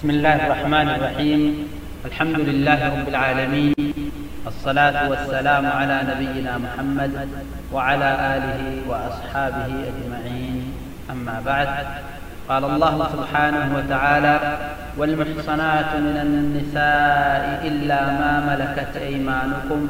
بسم الله الرحمن الرحيم الحمد لله رب العالمين الصلاة والسلام على نبينا محمد وعلى آله وأصحابه أجمعين أما بعد قال الله سبحانه وتعالى والمحصنات من النساء إلا ما ملكت أيمانكم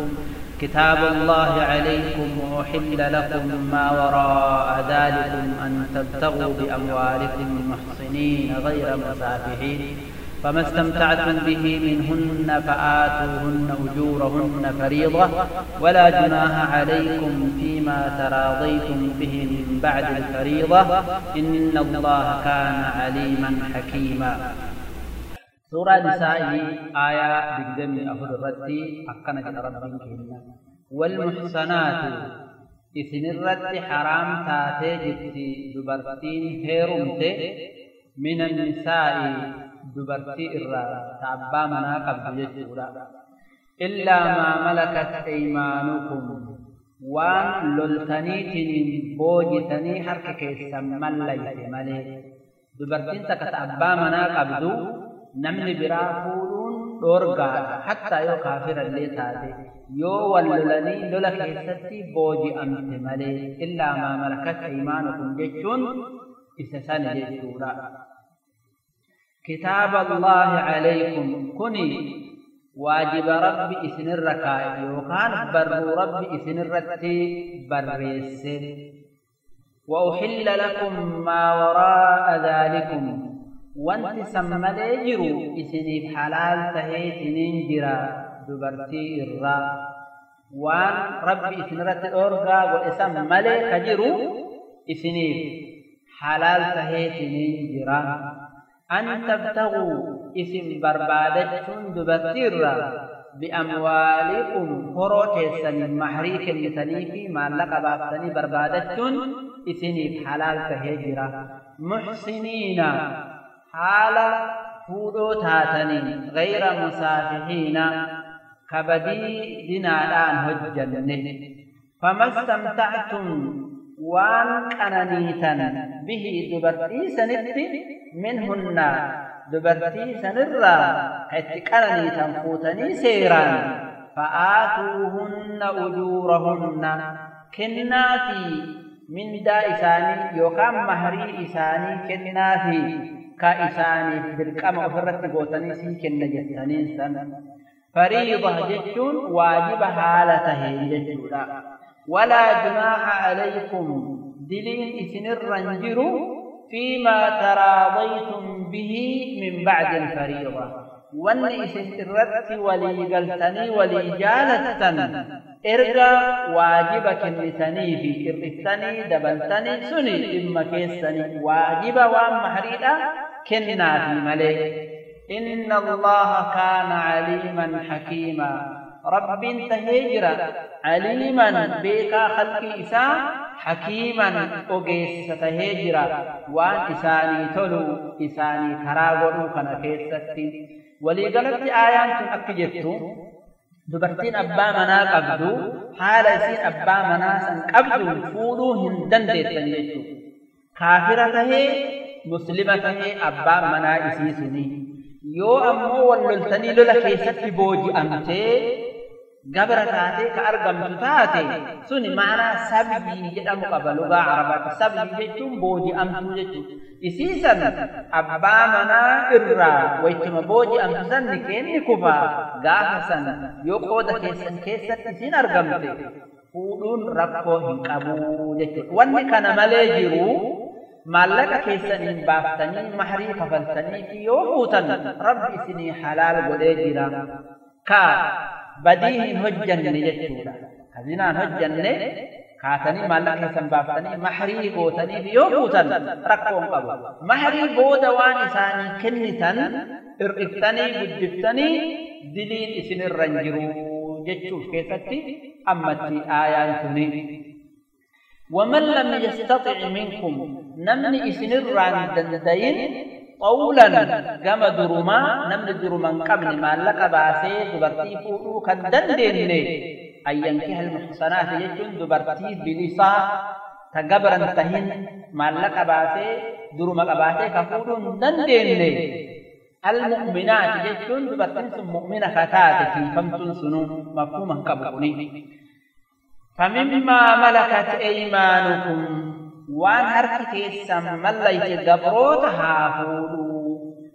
كتاب الله عليكم وأحل لكم ما وراء ذلكم أن تبتغوا بأموالكم محصنين غير مسافحين. فما استمتعتم به منهن فآتوهن أجورهن فريضة. ولا جناح عليكم فيما تراضيتم به من بعد الفريضة. إن الله كان عليما حكيما. سورة نساء آية بقدم أفضل الرد أكنت رب كينا والمحصنات إثن الرد حرام تاتي جتي دبرتين هيرمت من النساء دبرتي إرى تعبا منا قبل جتورا إلا ما ملكت أيمانكم. وان للتنيتني بوجتني حرك كيسا مليت ملي دبرتين تكت أبا منا قبضو. Namni biraa fuudhuun dhoorgaadha hattaa yoo kaafira illee taate yoo wal lolanii lola keessatti booji'amte malee illaa maa malakat aymaanukum jechuun isa sana jechuudha kitaaba allaahi calaykum kuni waajiba rabbi isinirra kaa'e yookaan barruu rabbi isinirratti barreesse وأحل لكم ما وراء ذلكم wanti san malee jiru isiniif halaal tahee isiniin jira dubartii irraa waan rabbi isinirratti dhoorgaa godhe san malee ka jiru isiniif halaal tahee isiniin jira an tabtaguu isin barbaadachuun dubartii irraa horoo keessaniin mahrii kennitanii fi maallaqa baaftanii barbaadachuun isiniif halaal tahee jira muxsiniina حالا فودو تاتني غير مسافحين كبدي دنا الآن هجلني فما استمتعتم وان قنانيتا به دبرتي سنت منهن. دبرتي سنرى حتى قنانيتا فوتني سيرا. فآتوهن أجورهن. كناتي من مدى إساني يوكام مهري إساني كننا في كا إساني بالكام أفرت قوتني سن كن جتني سن. فريضة جتشون واجب حالته جتشولا ولا جناح عليكم. دليل إسن الرنجر فيما تراضيتم به من بعد الفريضة. ولي استرت ولي جلتني ولي جالتن إرجع واجبك النتني في كرتني دبلتني سني إما كيسني واجب وأم محريدا كنا في ملك. إن الله كان عليما حكيما. رب انت هجرا عليما بك خلق إسا حكيما اوجيس ستهجرا وإساني تلو إساني خراغو كنكيس ستي وليغلط آيات أكيدتو دبرتين أبا منا قبدو حال إسين أبا منا سنقبدو فولو هندن ديتن ديتو كافرة هي مسلمة هي أبا منا إسيسني يو أمو واللتني للخيسة بوجي أمتي gabra taatee ka argamtu taate suni maanaa sabbii jedhamu qaba lugaa arabaatti sabbii jechuun booji'amtuu jechuudha. Isii san abbaa manaa irraa waytuma booji'amtu san ni kenni kufaa gaafa san yoo qooda keessan keessatti isiin argamte fuudhuun rakkoo hin qabu jechuudha. Wanni kana malee jiru maallaqa keessaniin baaftanii mahrii kafaltanii fi yoo fuutan rabbi isinii halaal godhee jira ka بديه هجن نجتورا خزينا هجن نه خاتني مالك حسن بابتني محري بوتني بيو بوتن رقوم قبو. محري بود وان إساني كنتن إرقتني بجبتني دلين إسن الرنجرو جتشوش كيتتي أمتي آيان تني. ومن لم يستطع منكم نمني إسن الرنجرو كما درما نمني درما قبل ما لك باسي دبرتي فوقو كان دندين أن ينكح المحصنات يجون دبرتي بلسا تقبرا تهين ما لك باسي duruma qabaatee ka fuudhuu hin dandeenye المؤمنات جتون دبرتين مؤمنة فتاة في فمتون سنو مفهوما قبقني فمما ملكت أيمانكم وان هركتي سما ليت دبروت هافولو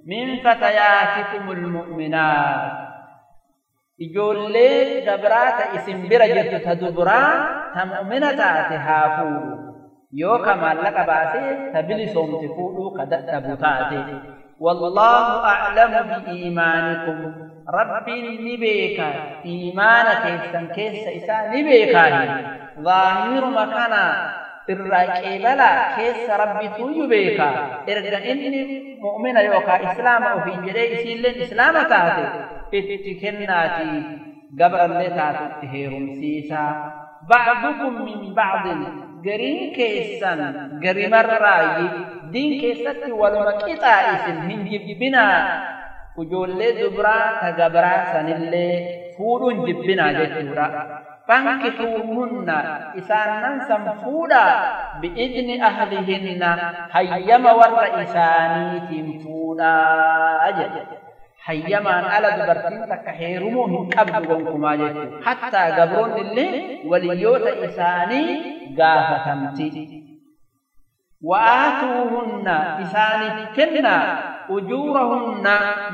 من فتياتكم المؤمنات. يقول لي دبرات اسم برجت تدبرا هم امنتا تهافولو يو كما لك باسي تبلي صوم تفولو قد تبتاتي والله أعلم بإيمانكم. ربي نبيك. ايمانك سنكيس اسا نبيك. ظاهر مكانا مكانا الرقيبلا كيس ربي توي بيكا إرجع إني مؤمنة يوكا إسلام وفي جري إسيلين إسلام تاتي اتكناتي قبل اللي تاتي تهيرم سيسا بعضكم من بعض gariin keessan gari marraayi diin keessatti waluma qixaa isin hin jibbinaa ijoollee dubraa ta gabraa sanillee fuudhuun jibbinaa jechuudha. فانكحوهن إذا ننسم فودا بإذن أهلهن حيما ور إساني تنفودا أجل حيما على دبرتين تكحيرمون كبغون كما حتى قبرون اللي وليوت إساني قافة تمتي وآتوهن إساني كنا أجورهن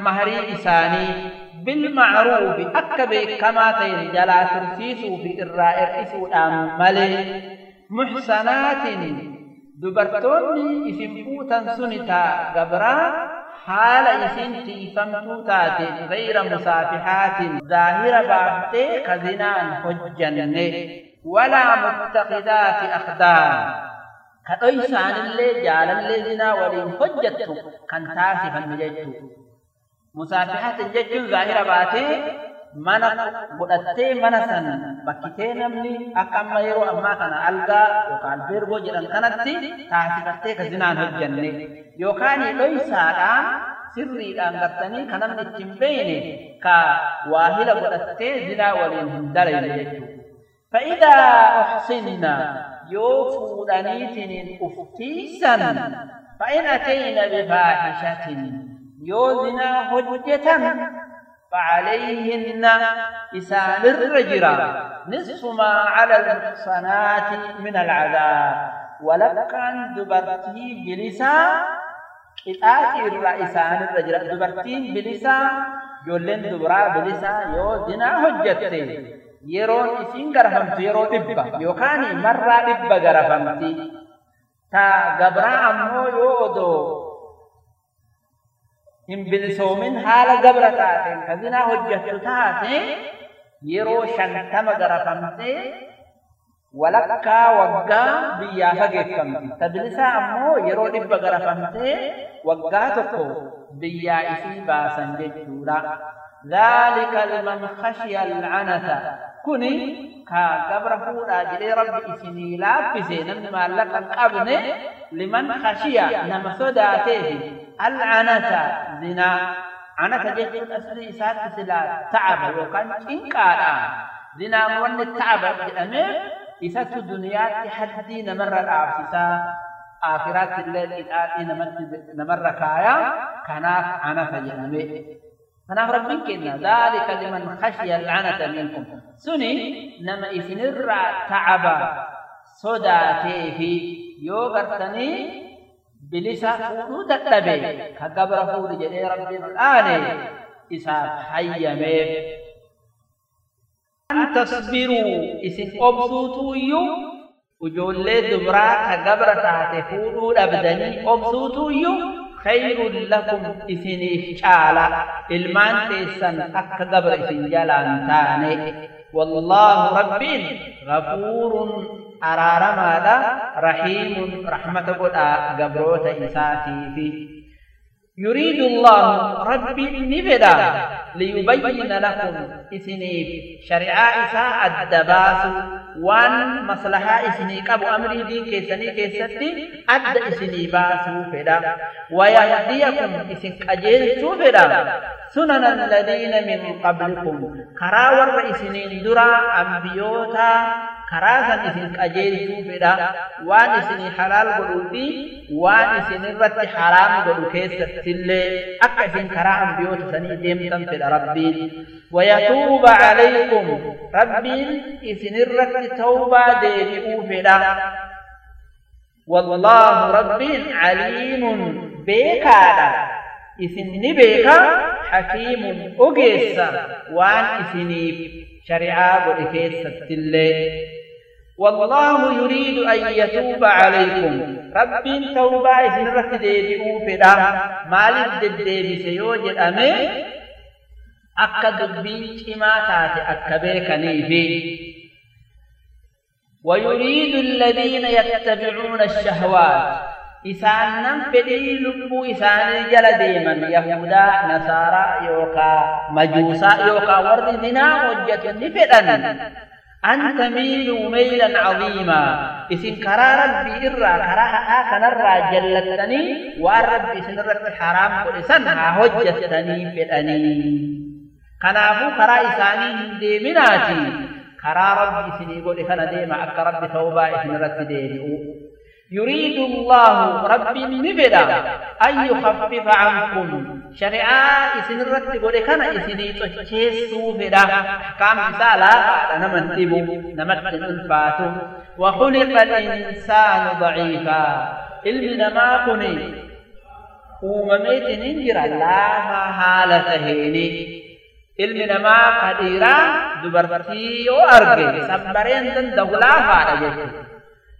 مهري إساني بالمعروف أكبي كما تين جلا ترسيسو في إرائر إسودام ملي محسنات دبرتوني إسم فوتا سنتا قبرا حال إسن تيفمتو تاتي غير مسافحات ظاهر بافتي كذنان حجن ولا متخذات أخدان كأيسان اللي جال اللي زنا ولين حجتو كان تاسفا مججتو مسافحات الججن ظاهر باتي mana godhattee mana san bakkitee namni akka amma yeroo ammaa kana algaa yookaan beergoo jedhan kanatti taasifattee ka zinaan hojjanne yookaan dhoysaadhaan sirriidhaan gartanii ka namni ittiin beeyne ka waahila godhattee zinaa waliin hin dalayne jechuudha. فإذا أحسننا يوفو دنيتن أفتيسا فإن أتينا بفاحشة يوزنا حجة فعليهن إسان الرجرة نصف ما على المحصنات من العذاب. ولكن دبرتي بلسا قطعات الرئيسان الرجرة دبرتين بلسا جولين دبرا بلسا يو زنا هجته يرون إسين غرفمت يرو دبا يوكاني مرة دبا غرفمت تا غبرا أمو يودو هم بالسومن حال قبرتاتين كذينا هجتلتاتين يروشن تمغرا فمتي ولكا وقا بياها جيت فمتي تبلسا أمو يروشن بغرا فمتي وقا تقو بيا إسي باسا جيت ذلك لمن خشي العنثة كني كا قبرهون أجل رب إسني لا في زينا ما لقا لمن خشي نمسوداتيه. العنة زنا. عنة جد أسري إسات سلا. تعب وكان إنكارا. زنا من التعب جدامي إسات الدنيا تحدي نمر العافسة آخرات الليل إتآتي نمر كايا. كناف عنة جدامي kanaaf rabbiin kenna daalika liman khashiya al'anata minkum suni nama isinirraa ta'aba sodaatee fi yoo gartanii بلسا قولو دتبي كقبر قول جدي رب الآن إسا حيامي أن تصبروا إسي أبسوتو يو وجول دبرا كقبر تاتي قولو أبدني أبسوتو يو خير لكم إسيني شالا المان تيسان أكقبر إسين جالان تاني والله رب غفور. أرار ماذا؟ رحيم. رحمة قد قبروت إساتي في يريد الله ربي نبدا ليبين لكم إسنيف شريعة إساء الدباس وان مصلحة إسني قبو أمري دين كيسني كيستي أد إسني باسو فدا. ويهديكم إسن أجيل فدا. سنن الذين من قبلكم. كرا ور إسنين درا أنبيوتا كرا سن إسن قجيلتو فدا وان إسن حلال قلوتي وان إسن الرت حرام قلو كيسة تلي أكا إسن كرا أنبيوتا سني ديمتن في ربي ويتوب عليكم ربي إسن الرت توبة ديبئو فدا والله ربي عليم بيكادا إسن بيكا حكيم أجيسا وان إسنيف شريعة ودكيسة اللي والله يريد أن يتوب عليكم. رب توبة إسن رت ديبئو فدا مالك ديبي سيوجد. أمي أكا دبين كما تاتي أكا بيكني في ويريد الذين يتبعون الشهوات. إسانم فدي لبو إسان جل ديما يهودا نصارى يوكا مجوسا يوكا ورد دينا وجة نفدن. أن تميلوا ميلا عظيما. إسن كرا ربي إرى كرا آكن الرا جلتني والرب إسن رب حرام قلسن هجتني فدني كنافو كرا إساني هندي مناتي. كرا ربي إسني قل كان ديما أكا ربي توبا إسن رب ديني. يريد الله ربي نفدا أن يخفف عنكم شريعة إسن الرد قولي كان إسني تشيسو فدا أحكام مثالا أنا من تبو نمت الفاتو وخلق الإنسان ضعيفا. إلمنا ما كني ومميت ننجر لا حالة هيني إلمنا ما قديرا دبرتي وأرقي سبرين فارا جيسي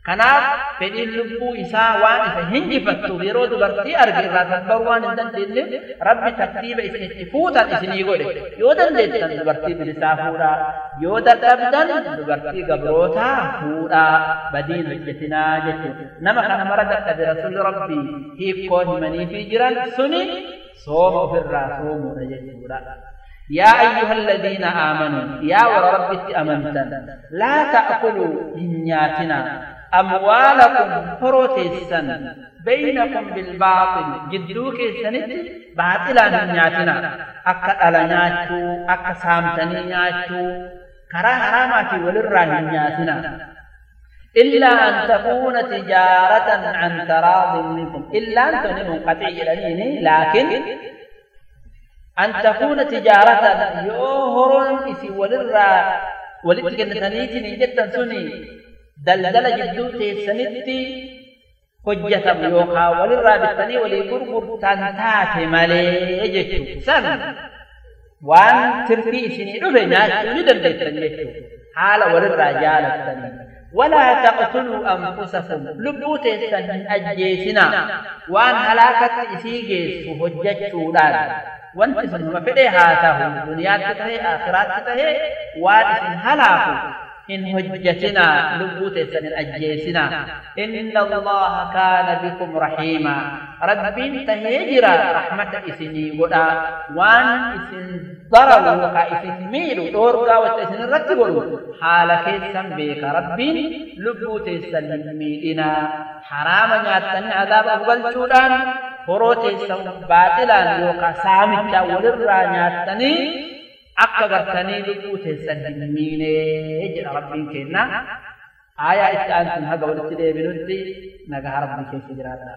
kanaaf fedhiin lubbuu isaa waan isa hinjifattuuf yeroo dubartii arge irraa tabbaruu waan hin dandeenyeef rabbi tartiiba isin itti fuutan isinii godhe yoo dandeettan dubartii bilisaa fuudhaa yoo dadhabdan dubartii gabrootaa fuudhaa badiin hojjetinaa jechuudha nama kana mara dadhabe rasulli rabbii hiikkoon himaniifii jiran suni sooma ofirraa soomuudha jechuudha. يا أيها الذين آمنوا يا وربك أمنتا لا تأكلوا هنياتنا أموالكم فروتيسا بينكم بالباطل. جدوك سنت باطلا نياتنا. أكا ألا نياتو أكا سامتني نياتو. كرا حراماتي وللرا نياتنا. إلا أن تكون تجارة عن تراض منكم. إلا أن تكون منقطع لكن أن تكون تجارة يوهرون إسي وللرا ولتكنتنيتي نجتا سني. دلدل جدو تيسنتي حجة يوخا وللرا بالتني ولي قرقر تنتات مالي جتو سن. وأن ترفي سني رفي ناشو ندلدتن جتو حال وللرا جالتني ولا تقتلوا أنفسكم لبو تيسن أجيسنا وأن هلاكت إسيجيس حجة wanti sun huma fedhee haa ta'u duniyaatti tahee akhiraatti tahee waan إن حجتنا لبوت سن الأجيسنا إن الله كان بكم رحيما. رب تهجر رحمة إسني ودا. وان إسن ضرر وقا إسن ميل. ودورك وتسن رتبر حال كيسن بيك رب لبوت سن ميلنا. حرام جاتن عذاب أقبل شودان فروت سن باطلا وقا سامتا ولرانياتني akka gartanii lubbuu teessan hin miinee jedha rabbiin kenna. Aayaa itti aantuun haga walitti deebinutti nagaa rabbii keessa jiraata.